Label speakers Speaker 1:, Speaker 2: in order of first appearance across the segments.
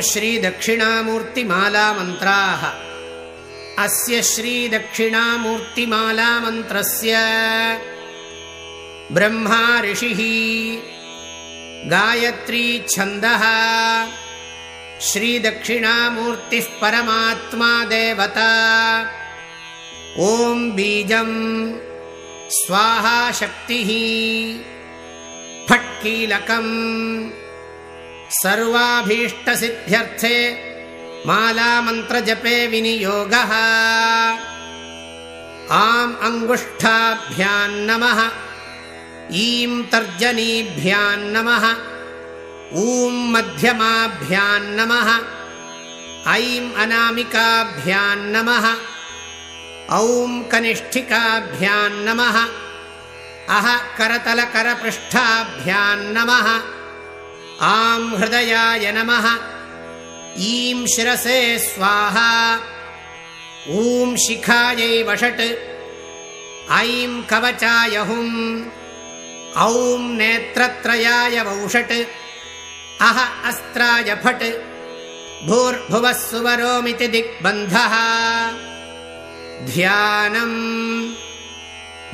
Speaker 1: श्रीदक्षिणामूर्तिमालामन्त्राः। अस्य श्रीदक्षिणामूर्तिमालामन्त्रस्य ब्रह्मा ऋषिः गायत्रीच्छन्दः श्रीदक्षिणामूर्तिः परमात्मा देवता। ॐ बीजम् स्वाहाशक्तिः फट्कीलकम् सर्वाभीष्टसिद्ध्यर्थे मालामन्त्रजपे विनियोगः। आम् अङ्गुष्ठाभ्यान्नमः ईं तर्जनीभ्यान्नमः ऊं मध्यमाभ्यान्नमः ऐम् अनामिकाभ्यान्नमः औं कनिष्ठिकाभ्यान्नमः अह करतलकरपृष्ठाभ्यान्नमः आं हृदयाय नमः। ईं शिरसे स्वाहा। ऊं शिखायै वषट्। ऐं कवचाय हुम्। औं नेत्रत्रयाय वौषट्। अह अस्त्राय फट्। भूर्भुवः सुवरोमिति दिग्बन्धः। ध्यानम्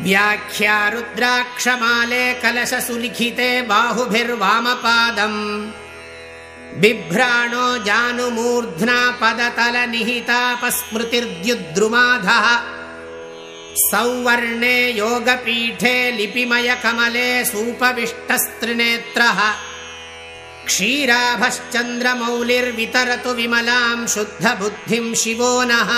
Speaker 1: व्याख्या रुद्राक्षमाले कलशसुलिखिते बाहुभिर्वामपादम्। बिभ्राणो जानुमूर्ध्ना पदतलनिहितापस्मृतिर्द्युद्रुमाधः। सौवर्णे योगपीठे लिपिमयकमले सूपविष्टस्त्रिनेत्रः। क्षीराभश्चन्द्रमौलिर्वितरतु विमलाम् शुद्धबुद्धिम् शिवो नः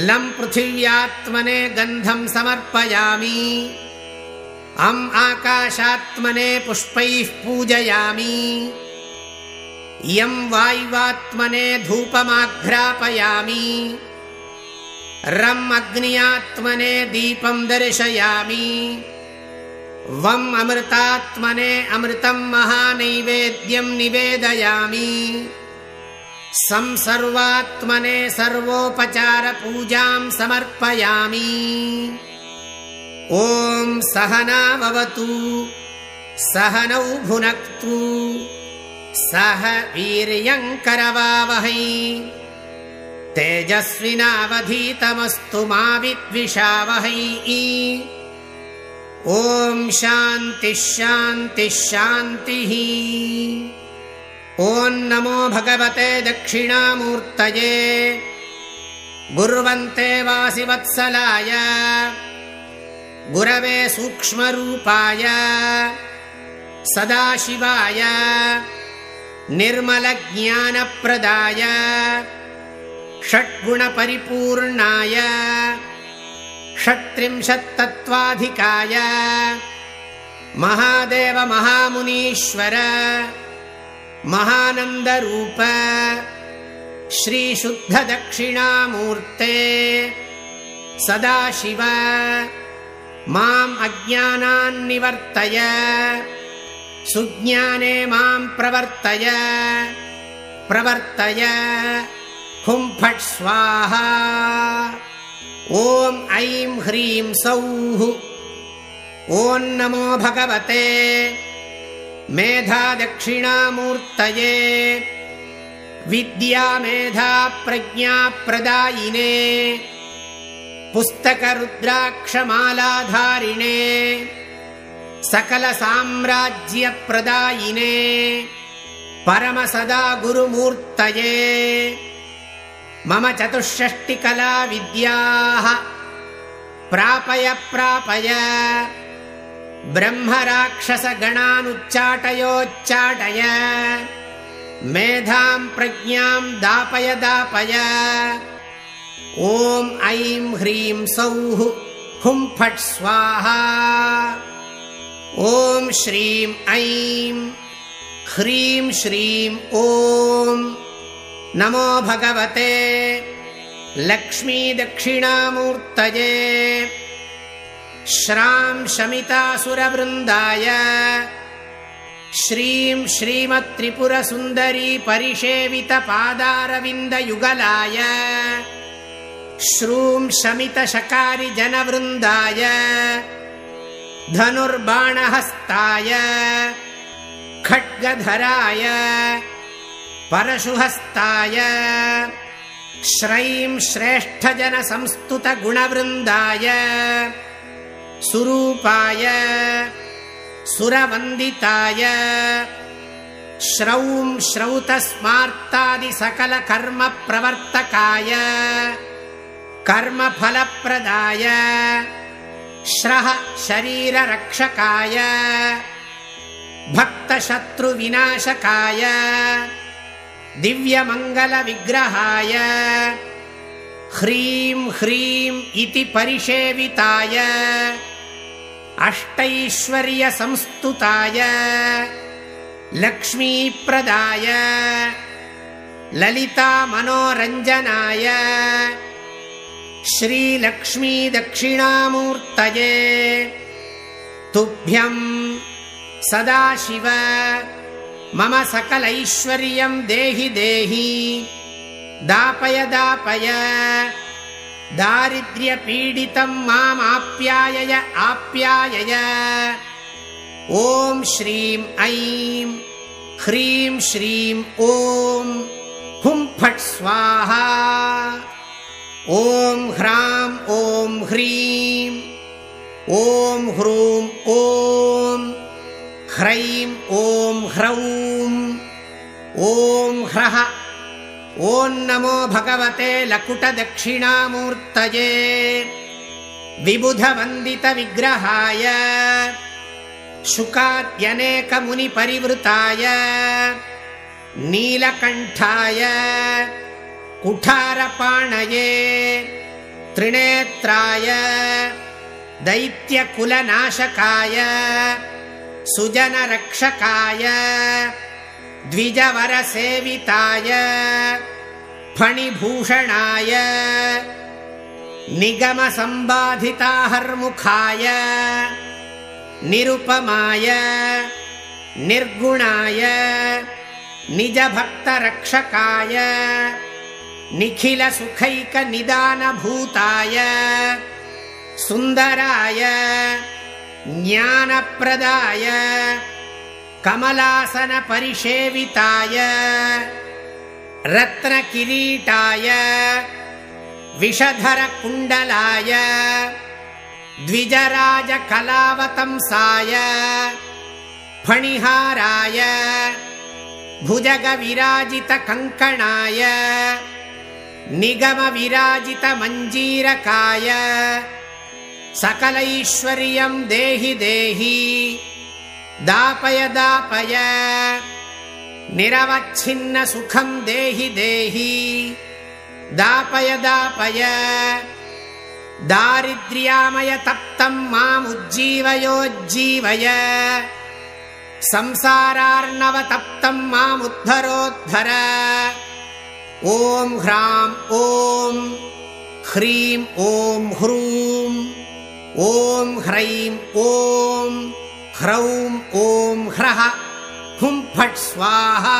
Speaker 1: लम् पृथिव्यात्मने गन्धम् समर्पयामि। अम् आकाशात्मने पुष्पैः पूजयामि। यम् वायुवात्मने धूपमाघ्रापयामि। रम् अग्न्यात्मने दीपम् दर्शयामि। वम् अमृतात्मने अमृतम् महानैवेद्यम् निवेदयामि संसर्वात्मने सर्वोपचारपूजाम् समर्पयामि। ॐ सहनावतु सहनौ भुनक्तु सह वीर्यङ्करवावहै। तेजस्विनावधीतमस्तु मा विद्विषावहै। ॐ शान्तिः शान्तिः शान्तिः ॐ नमो भगवते दक्षिणामूर्तये गुर्वन्ते वासिवत्सलाय गुरवे सूक्ष्मरूपाय सदाशिवाय निर्मलज्ञानप्रदाय षड्गुणपरिपूर्णाय षट्त्रिंशत्तत्त्वाधिकाय महादेवमहामुनीश्वर महानन्दरूप श्रीशुद्धदक्षिणामूर्ते सदाशिव माम् अज्ञानान्निवर्तय सुज्ञाने माम् प्रवर्तय प्रवर्तय। हुम्फट् स्वाहा। ॐ ऐं ह्रीं सौः। ॐ नमो भगवते मेधादक्षिणामूर्तये। विद्यामेधाप्रज्ञाप्रदायिने पुस्तकरुद्राक्षमालाधारिणे। सकलसाम्राज्यप्रदायिने परमसदा गुरुमूर्तये। मम चतुष्षष्टिकलाविद्याः। प्रापय प्रापय ब्रह्मराक्षसगणानुच्चाटयोच्चाटय। मेधाम् प्रज्ञाम् दापय दापय। ॐ ऐं ह्रीं सौः हुं फट् स्वाहा। ॐ श्रीं ऐं ह्रीं श्रीं ॐ नमो भगवते लक्ष्मीदक्षिणामूर्तये श्रां शमितासुरवृन्दाय। श्रीं श्रीमत्त्रिपुरसुन्दरी परिषेवितपादारविन्दयुगलाय। श्रूं शमितशकारिजनवृन्दाय। धनुर्बाणहस्ताय। खड्गधराय। परशुहस्ताय। श्रैं श्रेष्ठजनसंस्तुतगुणवृन्दाय सुरूपाय सुरवन्दिताय श्रौं श्रौतस्मार्तादिसकलकर्मप्रवर्तकाय कर्मफलप्रदाय श्रः शरीररक्षकाय भक्तशत्रुविनाशकाय दिव्यमङ्गलविग्रहाय ह्रीं ह्रीं इति परिषेविताय अष्टैश्वर्यसंस्तुताय लक्ष्मीप्रदाय ललितामनोरञ्जनाय श्रीलक्ष्मीदक्षिणामूर्तये तुभ्यम् सदाशिव मम सकलैश्वर्यम् देहि देहि दापय दापय। दारिद्र्यपीडितम् मामाप्यायय आप्यायय। ॐ श्रीं ऐं ह्रीं श्रीं ॐ हुं फट् स्वाहा। ॐ ह्रां ॐ ह्रीं ॐ ह्रूं ॐ ह्रैं ॐ ह्रौं ॐ ह्रः ॐ नमो भगवते लकुटदक्षिणामूर्तये विबुधवन्दितविग्रहाय शुकाद्यनेकमुनिपरिवृताय नीलकण्ठाय कुठारपाणये त्रिनेत्राय दैत्यकुलनाशकाय सुजनरक्षकाय द्विजवरसेविताय फणिभूषणाय निगमसम्बाधिताहर्मुखाय निरुपमाय निर्गुणाय निजभक्तरक्षकाय निखिलसुखैकनिदानभूताय सुन्दराय ज्ञानप्रदाय कमलासनपरिषेविताय रत्नकिरीटाय विषधरकुण्डलाय द्विजराजकलावतंसाय फणिहाराय भुजगविराजितकङ्कणाय निगमविराजितमञ्जीरकाय सकलैश्वर्यम् देहि देहि दापय दापय। निरवच्छिन्नसुखम् देहि देहि। दापय दापय। दारिद्र्यामय तप्तम् मामुज्जीवयोज्जीवय संसारार्णवतप्तम् मामुद्धरोद्धर ॐ ह्रां ॐ ह्रीं ॐ ह्रूं। ॐ ह्रैं ॐ ह्रौं ॐ ह्रः हुं फट् स्वाहा